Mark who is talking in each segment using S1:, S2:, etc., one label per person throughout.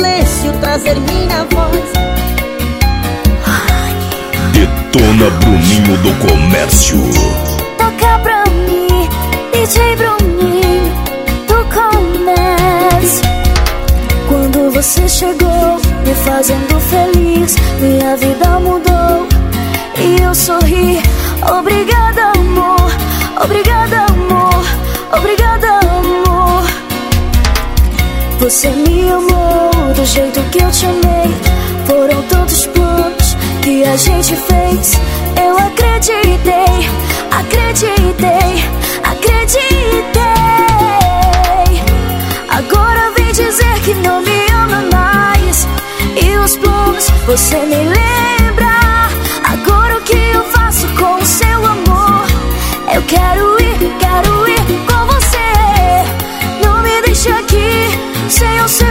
S1: silêncio trazer minha voz.
S2: Detona Bruninho do Comércio.
S3: Toca pra mim, DJ Bruninho do Comércio. Quando você chegou, me fazendo feliz, minha vida mudou e eu sorri. Obrigada, amor. Obrigada, amor. Obrigada, amor. Você me amou amei. Foram tantos planos que a gente fez. Eu acreditei, acreditei, acreditei. Agora vem dizer que não me ama mais. E os planos você me lembra. Agora o que eu faço com o seu amor? Eu quero ir, quero ir com você. Não me deixe aqui sem o seu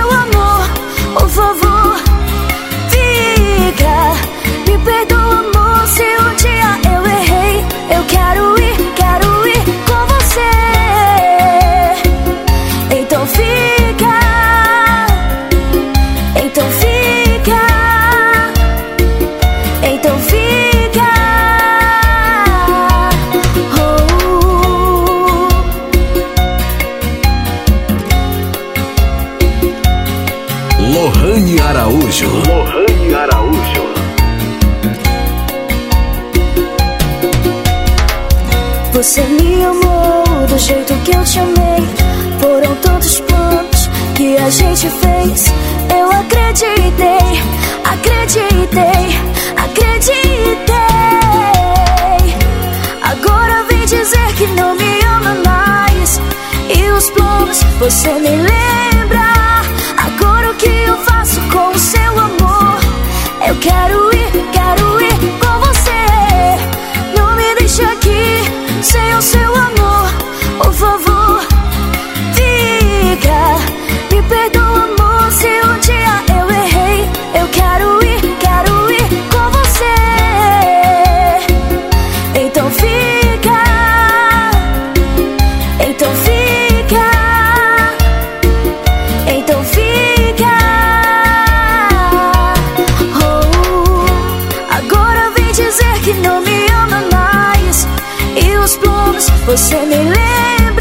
S2: Lohane Araújo. Lohane Araújo.
S3: Você me amou do jeito que eu te amei. Foram tantos planos que a gente fez. Eu acreditei, acreditei, acreditei. Agora vem dizer que não me ama mais. E os planos você me lembra. Quero E os planos você me lembra.